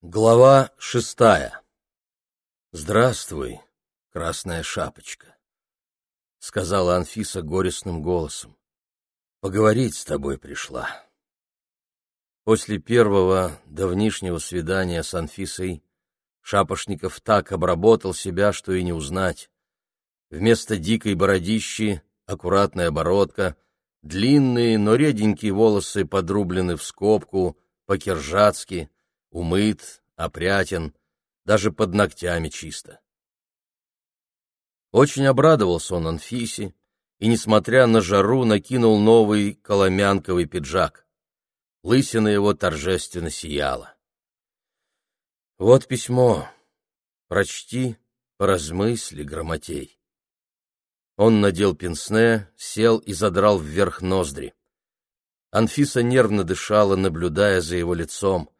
Глава шестая «Здравствуй, красная шапочка», — сказала Анфиса горестным голосом. «Поговорить с тобой пришла». После первого давнишнего свидания с Анфисой Шапошников так обработал себя, что и не узнать. Вместо дикой бородищи аккуратная бородка, длинные, но реденькие волосы подрублены в скобку, по-киржацки — умыт, опрятен, даже под ногтями чисто. Очень обрадовался он Анфисе и, несмотря на жару, накинул новый коломянковый пиджак. Лысина его торжественно сияла. «Вот письмо. Прочти, поразмысли, грамотей». Он надел пенсне, сел и задрал вверх ноздри. Анфиса нервно дышала, наблюдая за его лицом.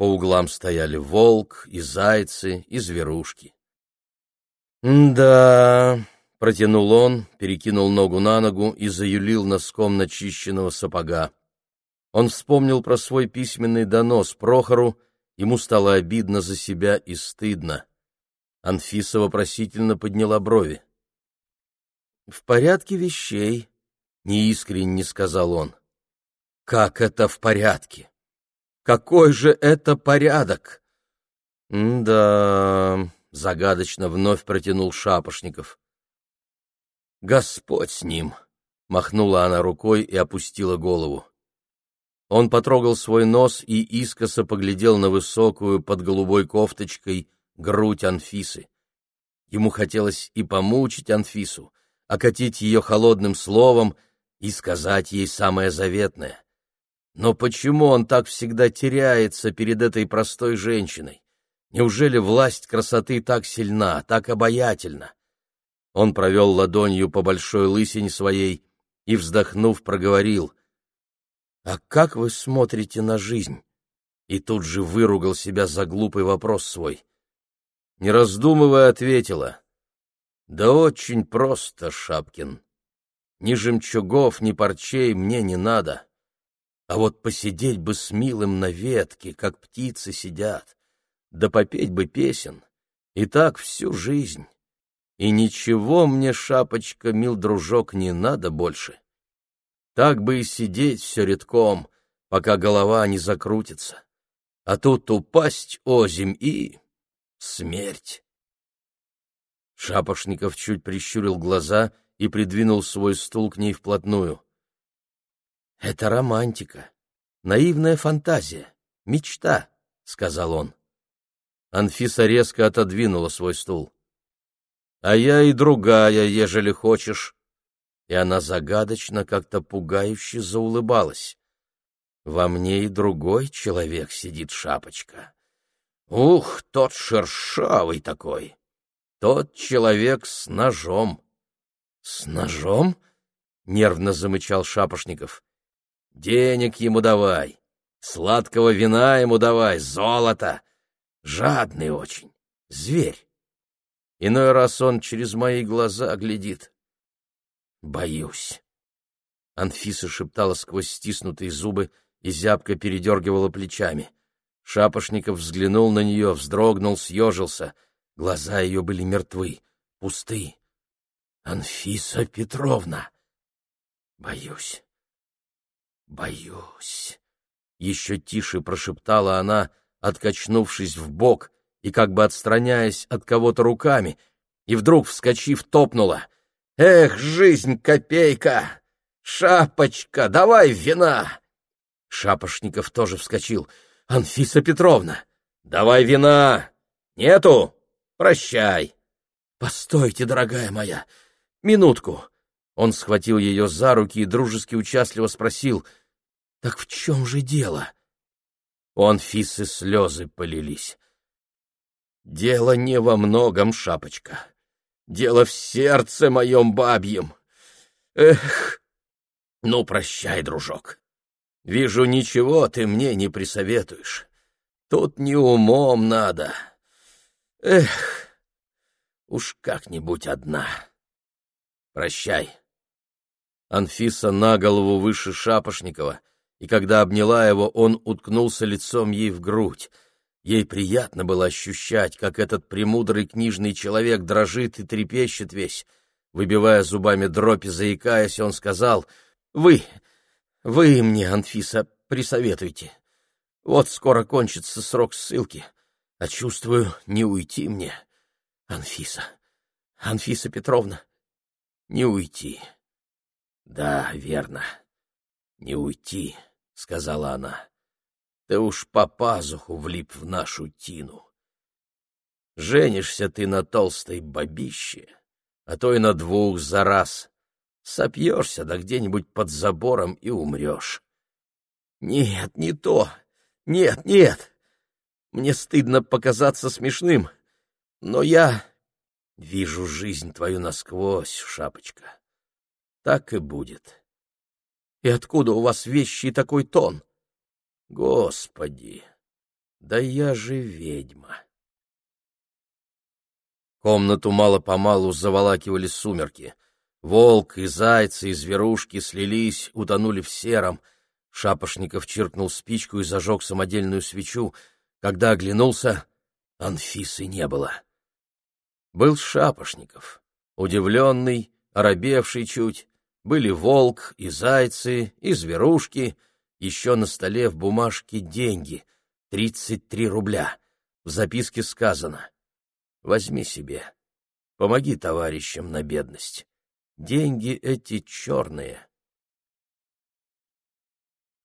По углам стояли волк и зайцы и зверушки. «Да...» — протянул он, перекинул ногу на ногу и заюлил носком начищенного сапога. Он вспомнил про свой письменный донос Прохору, ему стало обидно за себя и стыдно. Анфиса вопросительно подняла брови. «В порядке вещей», — неискренне сказал он. «Как это в порядке? Какой же это порядок? да, загадочно вновь протянул Шапошников. Господь с ним, махнула она рукой и опустила голову. Он потрогал свой нос и искоса поглядел на высокую под голубой кофточкой грудь Анфисы. Ему хотелось и помучить Анфису, окатить ее холодным словом и сказать ей самое заветное. Но почему он так всегда теряется перед этой простой женщиной? Неужели власть красоты так сильна, так обаятельна? Он провел ладонью по большой лысине своей и, вздохнув, проговорил. «А как вы смотрите на жизнь?» И тут же выругал себя за глупый вопрос свой. Не раздумывая, ответила. «Да очень просто, Шапкин. Ни жемчугов, ни парчей мне не надо. А вот посидеть бы с милым на ветке, как птицы сидят, да попеть бы песен, и так всю жизнь. И ничего мне, шапочка, мил дружок, не надо больше. Так бы и сидеть все редком, пока голова не закрутится. А тут упасть озимь и... смерть. Шапошников чуть прищурил глаза и придвинул свой стул к ней вплотную. Это романтика, наивная фантазия, мечта, сказал он. Анфиса резко отодвинула свой стул. А я и другая, ежели хочешь. И она загадочно, как-то пугающе заулыбалась. Во мне и другой человек сидит, шапочка. Ух, тот шершавый такой. Тот человек с ножом. С ножом? Нервно замычал Шапошников. Денег ему давай, сладкого вина ему давай, золото. Жадный очень, зверь. Иной раз он через мои глаза глядит. Боюсь. Анфиса шептала сквозь стиснутые зубы и зябко передергивала плечами. Шапошников взглянул на нее, вздрогнул, съежился. Глаза ее были мертвы, пусты. «Анфиса Петровна!» «Боюсь. «Боюсь», — еще тише прошептала она, откачнувшись в бок и как бы отстраняясь от кого-то руками, и вдруг, вскочив, топнула. «Эх, жизнь, копейка! Шапочка, давай вина!» Шапошников тоже вскочил. «Анфиса Петровна, давай вина! Нету? Прощай!» «Постойте, дорогая моя, минутку!» Он схватил ее за руки и дружески участливо спросил — так в чем же дело? У Анфисы слезы полились. Дело не во многом, шапочка. Дело в сердце моем бабьем. Эх, ну, прощай, дружок. Вижу, ничего ты мне не присоветуешь. Тут не умом надо. Эх, уж как-нибудь одна. Прощай. Анфиса на голову выше Шапошникова и когда обняла его, он уткнулся лицом ей в грудь. Ей приятно было ощущать, как этот премудрый книжный человек дрожит и трепещет весь. Выбивая зубами дробь и заикаясь, он сказал, «Вы, вы мне, Анфиса, присоветуйте. Вот скоро кончится срок ссылки, а чувствую, не уйти мне. Анфиса, Анфиса Петровна, не уйти». «Да, верно, не уйти», — сказала она. Ты уж по пазуху влип в нашу тину. Женишься ты на толстой бабище, а то и на двух за раз. Сопьешься да где-нибудь под забором и умрешь. Нет, не то. Нет, нет. Мне стыдно показаться смешным, но я вижу жизнь твою насквозь, шапочка. Так и будет. И откуда у вас вещи и такой тон? Господи, да я же ведьма. Комнату мало-помалу заволакивали сумерки. Волк и зайцы, и зверушки слились, утонули в сером. Шапошников чиркнул спичку и зажег самодельную свечу. Когда оглянулся, Анфисы не было. Был Шапошников, удивленный, оробевший чуть. Были волк и зайцы, и зверушки — еще на столе в бумажке деньги — тридцать три рубля. В записке сказано «Возьми себе, помоги товарищам на бедность. Деньги эти черные».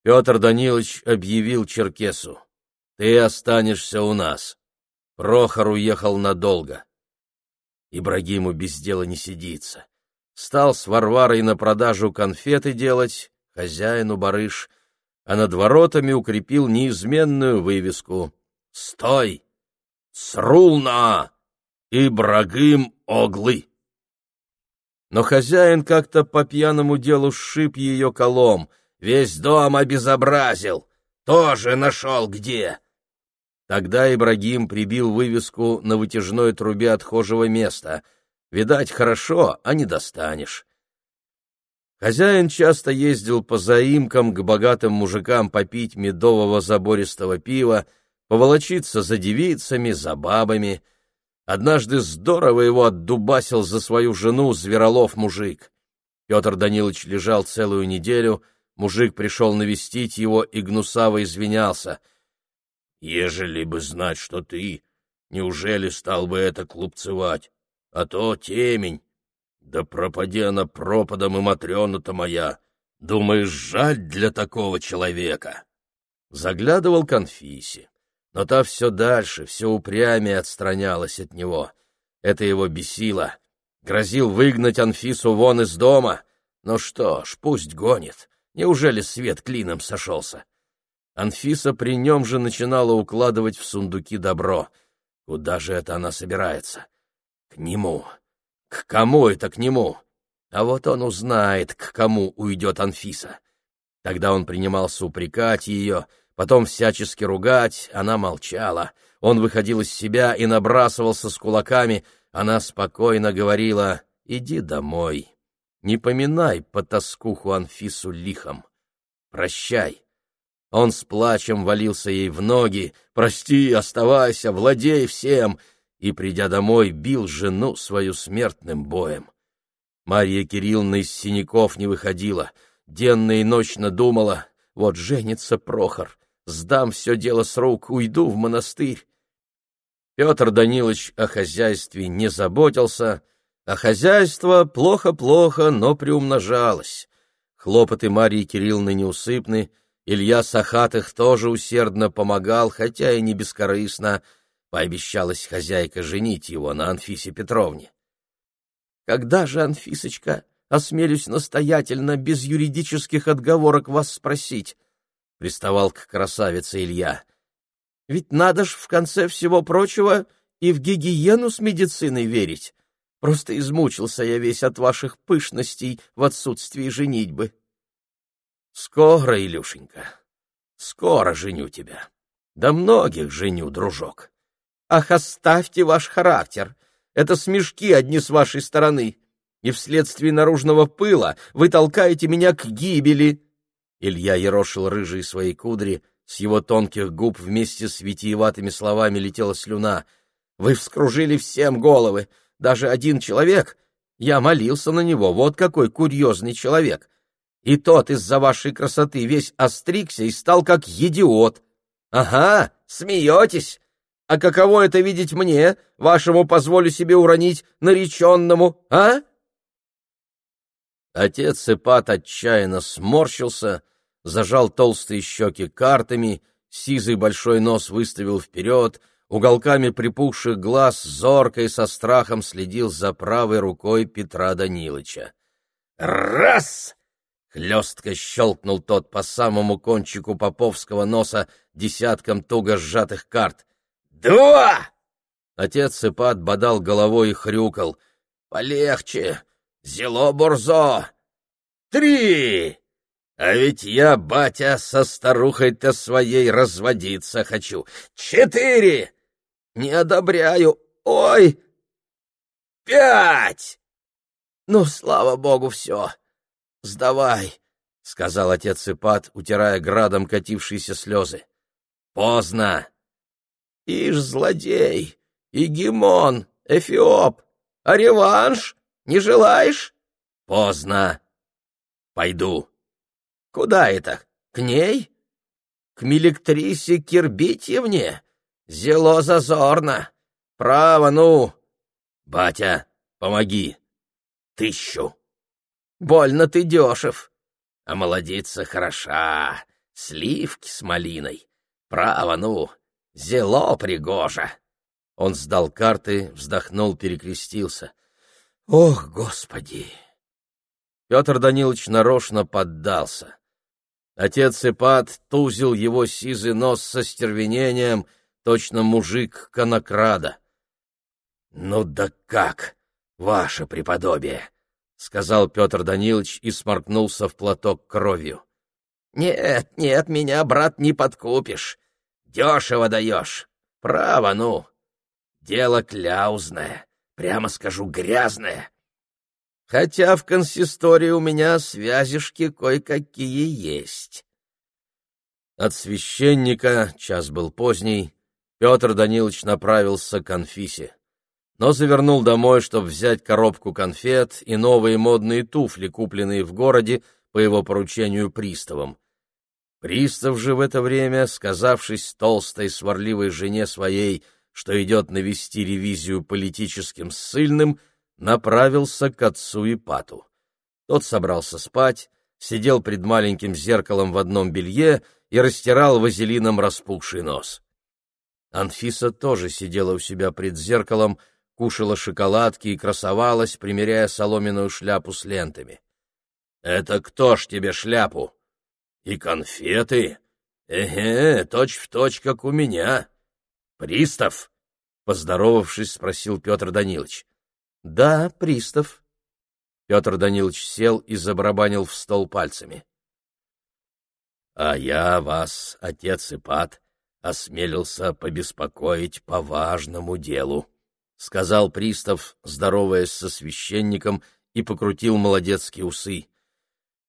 Петр Данилович объявил Черкесу «Ты останешься у нас». Прохор уехал надолго. Ибрагиму без дела не сидится. Стал с Варварой на продажу конфеты делать, хозяину барыш — а над воротами укрепил неизменную вывеску «Стой! Срулна! Ибрагим Оглы!» Но хозяин как-то по пьяному делу сшиб ее колом, весь дом обезобразил, тоже нашел где. Тогда Ибрагим прибил вывеску на вытяжной трубе отхожего места. Видать, хорошо, а не достанешь. Хозяин часто ездил по заимкам к богатым мужикам попить медового забористого пива, поволочиться за девицами, за бабами. Однажды здорово его отдубасил за свою жену зверолов мужик. Петр Данилович лежал целую неделю, мужик пришел навестить его и гнусаво извинялся. — Ежели бы знать, что ты, неужели стал бы это клубцевать? А то темень, да пропади она пропадом, и Матрена-то моя! Думаешь, жаль для такого человека?» Заглядывал к Анфисе, но та все дальше, все упрямее отстранялась от него. Это его бесило. Грозил выгнать Анфису вон из дома. Ну что ж, пусть гонит. Неужели свет клином сошелся? Анфиса при нем же начинала укладывать в сундуки добро. Куда же это она собирается? К нему. К кому это к нему? А вот он узнает, к кому уйдет Анфиса. Тогда он принимался упрекать ее, потом всячески ругать, она молчала. Он выходил из себя и набрасывался с кулаками, она спокойно говорила «Иди домой, не поминай по тоскуху Анфису лихом. Прощай». Он с плачем валился ей в ноги «Прости, оставайся, владей всем!» И, придя домой, бил жену свою смертным боем. Марья Кирилловна из синяков не выходила, денно и ночно думала, вот женится Прохор, сдам все дело с рук, уйду в монастырь. Петр Данилович о хозяйстве не заботился, а хозяйство плохо-плохо, но приумножалось. Хлопоты Марьи Кирилловны неусыпны, Илья Сахатых тоже усердно помогал, хотя и не бескорыстно, Пообещалась хозяйка женить его на Анфисе Петровне. «Когда же, Анфисочка, осмелюсь настоятельно, без юридических отговорок вас спросить?» — приставал к красавице Илья. «Ведь надо ж, в конце всего прочего, и в гигиену с медициной верить. Просто измучился я весь от ваших пышностей в отсутствии женитьбы». «Скоро, Илюшенька, скоро женю тебя. Да многих женю, дружок. Ах, оставьте ваш характер. Это смешки одни с вашей стороны. И вследствие наружного пыла вы толкаете меня к гибели. Илья ерошил рыжие свои кудри, с его тонких губ вместе с витиеватыми словами летела слюна. «Вы вскружили всем головы, даже один человек. Я молился на него, вот какой курьезный человек. И тот из-за вашей красоты весь остригся и стал как идиот. Ага, смеетесь. А каково это видеть мне, вашему позволю себе уронить нареченному, а?» Отец Ипат отчаянно сморщился, зажал толстые щеки картами, сизый большой нос выставил вперед, уголками припухших глаз зорко и со страхом следил за правой рукой Петра Данилыча. «Раз!» — хлестко щелкнул тот по самому кончику поповского носа десятком туго сжатых карт. «Два!» Отец Ипат бодал головой и хрюкал. «Полегче! Зело Бурзо! Три! А ведь я, батя, со старухой-то своей разводиться хочу. Четыре! Не одобряю. Ой! Пять! Ну, слава богу, все. Сдавай, — сказал отец Ипат, утирая градом катившиеся слезы. Поздно. Ишь, злодей, Игимон, Эфиоп, а реванш? Не желаешь? Поздно. Пойду. Куда это? К ней? К милектрисе Кирбитьевне? Зело зазорно. Право, ну. Батя, помоги. Тыщу. Больно ты дешев. А молодица хороша. Сливки с малиной. Право, ну. Зело пригожа. Он сдал карты, вздохнул, перекрестился — Ох, Господи! Петр Данилович нарочно поддался. Отец Ипат тузил его сизый нос со стервенением, точно мужик конокрада. — Ну да как, ваше преподобие! — сказал Петр Данилович и сморкнулся в платок кровью. — Нет, нет, меня, брат, не подкупишь. Дешево даешь. Право, ну. Дело кляузное. Прямо скажу, грязная. Хотя в консистории у меня связишки кое-какие есть. От священника, час был поздний, Петр Данилович направился к Анфисе, но завернул домой, чтобы взять коробку конфет и новые модные туфли, купленные в городе по его поручению приставом. Пристав же в это время, сказавшись толстой сварливой жене своей, что идет навести ревизию политическим ссыльным, направился к отцу Ипату. Тот собрался спать, сидел пред маленьким зеркалом в одном белье и растирал вазелином распухший нос. Анфиса тоже сидела у себя пред зеркалом, кушала шоколадки и красовалась, примеряя соломенную шляпу с лентами. — Это кто ж тебе шляпу? — И конфеты? Эге, точь-в-точь, как у меня. Пристав? Поздоровавшись, спросил Петр Данилович. Да, пристав. Петр Данилович сел и забарабанил в стол пальцами. А я вас, отец Ипат, осмелился побеспокоить по важному делу, сказал пристав, здороваясь со священником, и покрутил молодецкие усы.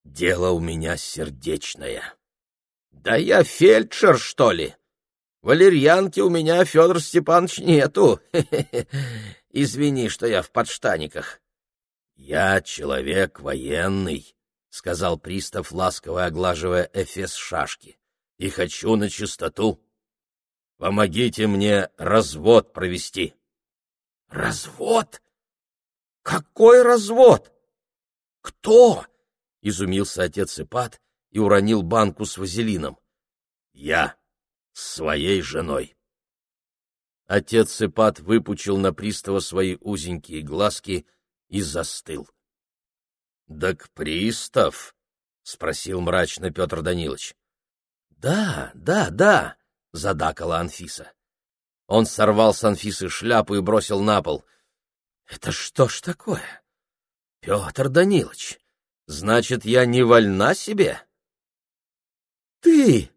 Дело у меня сердечное. Да я фельдшер, что ли? Валерьянки у меня, Федор Степанович, нету. Извини, что я в подштаниках. — Я человек военный, — сказал пристав, ласково оглаживая эфес шашки, — и хочу на чистоту. Помогите мне развод провести. — Развод? Какой развод? Кто? — изумился отец Ипат и уронил банку с вазелином. — Я с своей женой. Отец Ипат выпучил на пристава свои узенькие глазки и застыл. — Так пристав? — спросил мрачно Петр Данилович. — Да, да, да, — задакала Анфиса. Он сорвал с Анфисы шляпу и бросил на пол. — Это что ж такое? — Петр Данилович, значит, я не вольна себе? — Ты!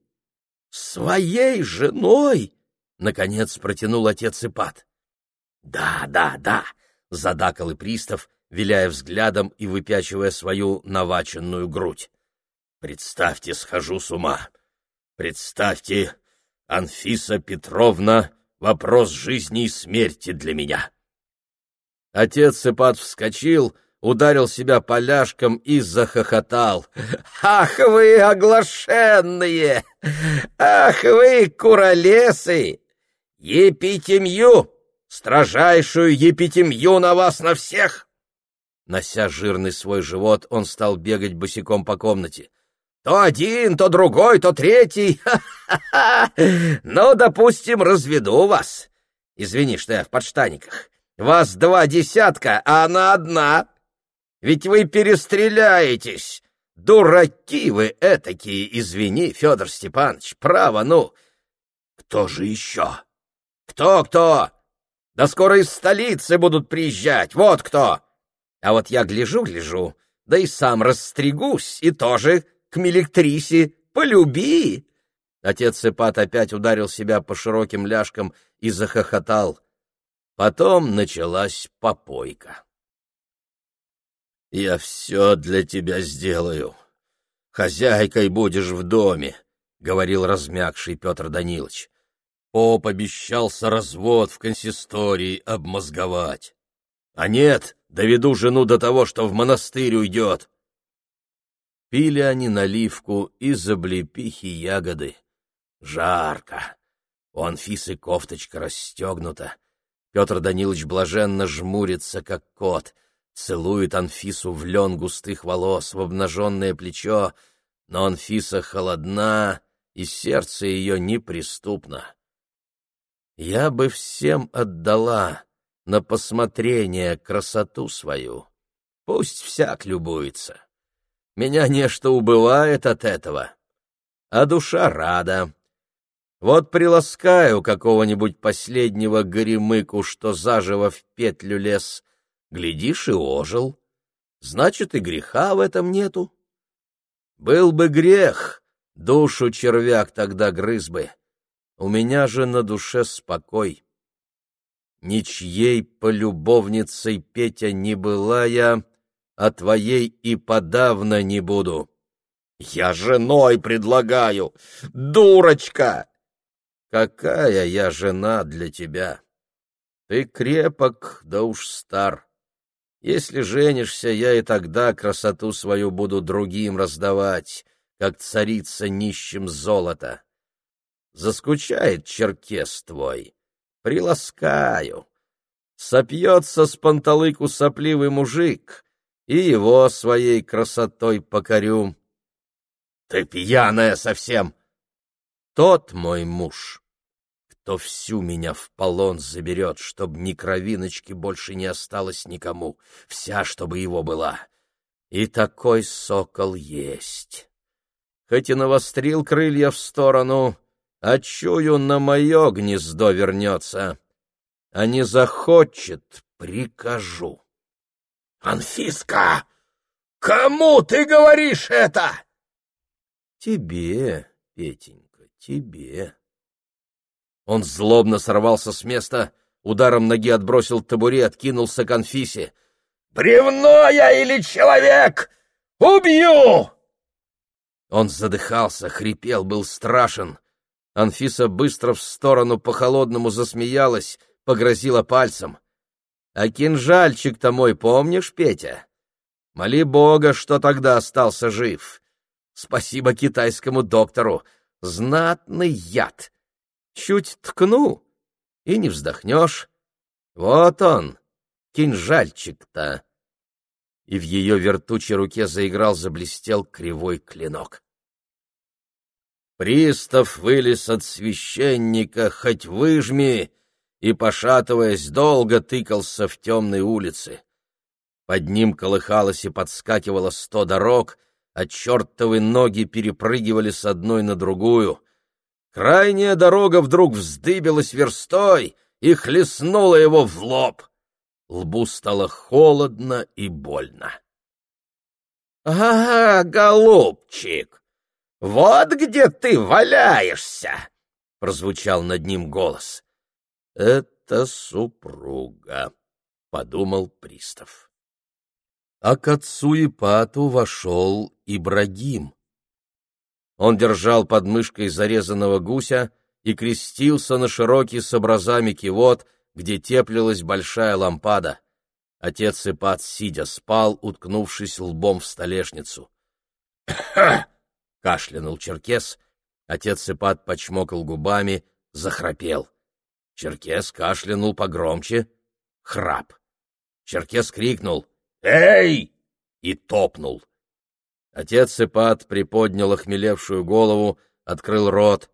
«Своей женой?» — наконец протянул отец Ипат. «Да, да, да!» — задакал и пристав, виляя взглядом и выпячивая свою наваченную грудь. «Представьте, схожу с ума! Представьте, Анфиса Петровна, вопрос жизни и смерти для меня. Отец Ипат вскочил, ударил себя поляшком и захохотал. «Ах вы, оглашенные! Ах вы, куролесы! Епитемью! Строжайшую епитемью на вас на всех!» Нося жирный свой живот, он стал бегать босиком по комнате. То один, то другой, то третий. Ха-ха-ха! Ну, допустим, разведу вас. Извини, что я в подштаниках. Вас два десятка, а она одна. Ведь вы перестреляетесь. Дураки вы этакие, извини, Федор Степанович, право, ну. Кто же еще? Кто-кто? Да скоро из столицы будут приезжать, вот кто. А вот я гляжу-гляжу, да и сам расстригусь, и тоже к милектрисе, полюби!» Отец Сепат опять ударил себя по широким ляжкам и захохотал. Потом началась попойка. «Я все для тебя сделаю. Хозяйкой будешь в доме», — говорил размягший Петр Данилович. Поп обещался развод в консистории обмозговать. А нет, доведу жену до того, что в монастырь уйдет. Пили они наливку из облепихи ягоды. Жарко. У Анфисы кофточка расстегнута. Петр Данилович блаженно жмурится, как кот, целует Анфису в лен густых волос, в обнаженное плечо, но Анфиса холодна, и сердце ее неприступно. Я бы всем отдала на посмотрение красоту свою. Пусть всяк любуется. Меня нечто убывает от этого, а душа рада. Вот приласкаю какого-нибудь последнего горемыку, что заживо в петлю лез, глядишь и ожил. Значит, и греха в этом нету. Был бы грех, душу червяк тогда грыз бы. У меня же на душе спокой. Ничьей полюбовницей Петя не была я, а твоей и подавно не буду. Я женой предлагаю, дурочка! Какая я жена для тебя? Ты крепок, да уж стар. Если женишься, я и тогда красоту свою буду другим раздавать, как царица нищим золота. Заскучает черкес твой, приласкаю. Сопьется с панталыку сопливый мужик, и его своей красотой покорю. Ты пьяная совсем! Тот мой муж, кто всю меня в полон заберет, чтоб ни кровиночки больше не осталось никому, вся, чтобы его была. И такой сокол есть. Хоть и навострил крылья в сторону, а чую, на мое гнездо вернется. А не захочет, прикажу. Анфиска, кому ты говоришь это? Тебе, Петенька, тебе. Он злобно сорвался с места, ударом ноги отбросил табурет, кинулся к Анфисе. «Бревно я или человек? Убью!» Он задыхался, хрипел, был страшен. Анфиса быстро в сторону по-холодному засмеялась, погрозила пальцем. А кинжальчик-то мой помнишь, Петя? Моли Бога, что тогда остался жив. Спасибо китайскому доктору. Знатный яд. Чуть ткну, и не вздохнешь. Вот он, кинжальчик-то. И в ее вертучей руке заиграл, заблестел кривой клинок. Пристав вылез от священника, хоть выжми, и, пошатываясь, долго тыкался в темной улице. Под ним колыхалось и подскакивало сто дорог, а чертовы ноги перепрыгивали с одной на другую. Крайняя дорога вдруг вздыбилась верстой и хлестнула его в лоб. Лбу стало холодно и больно. — Ага, голубчик, вот где ты валяешься! — прозвучал над ним голос. Это супруга, подумал пристав. А к отцу Ипату вошел Ибрагим. Он держал под мышкой зарезанного гуся и крестился на широкий с образами кивот, где теплилась большая лампада. Отец Ипат, сидя, спал, уткнувшись лбом в столешницу. — кашлянул Черкес. Отец Ипат почмокал губами, захрапел. Черкес кашлянул погромче. Храп. Черкес крикнул «Эй!» и топнул. Отец Ипат приподнял охмелевшую голову, открыл рот.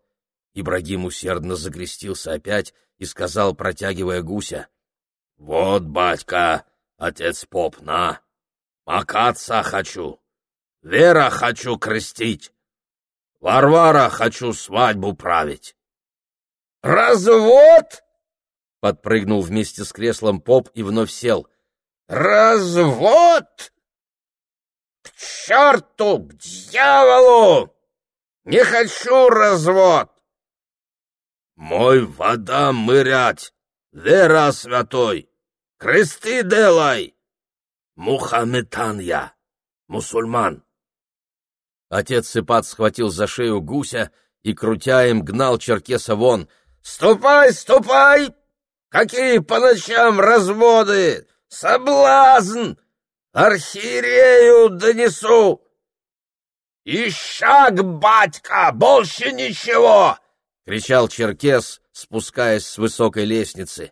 Ибрагим усердно закрестился опять и сказал, протягивая гуся, «Вот, батька, отец поп, на, макаться хочу, Вера хочу крестить, Варвара хочу свадьбу править». «Развод?» — подпрыгнул вместе с креслом поп и вновь сел. «Развод? Черту, к дьяволу! Не хочу развод!» «Мой вода мырять, вера святой, кресты делай! Мухамметан я, мусульман!» Отец Сыпат схватил за шею гуся и, крутя им, гнал Черкеса вон. «Ступай, ступай! Какие по ночам разводы! Соблазн! Архиерею донесу!» «И шаг, батька, больше ничего!» — кричал Черкес, спускаясь с высокой лестницы.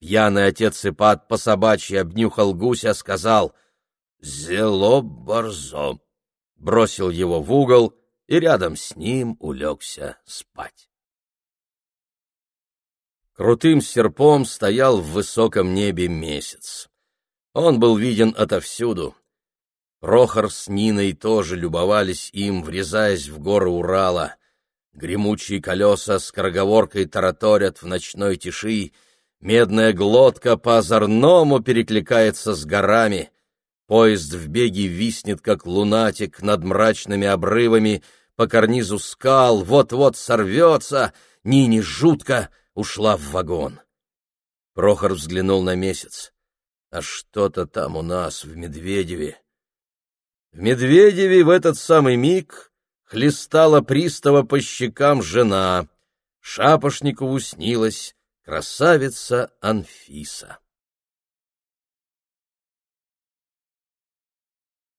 Пьяный отец Ипат по собачьи обнюхал гуся, сказал «Зело борзо!» бросил его в угол и рядом с ним улегся спать. Крутым серпом стоял в высоком небе месяц. Он был виден отовсюду. Прохор с Ниной тоже любовались им, врезаясь в горы Урала. Гремучие колеса с скороговоркой тараторят в ночной тиши, медная глотка по-озорному перекликается с горами. Поезд в беге виснет, как лунатик, над мрачными обрывами, по карнизу скал, вот-вот сорвется, Нине жутко — ушла в вагон. Прохор взглянул на месяц. А что-то там у нас, в Медведеве. В Медведеве в этот самый миг хлестала пристава по щекам жена. Шапошникову снилась красавица Анфиса.